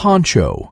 poncho.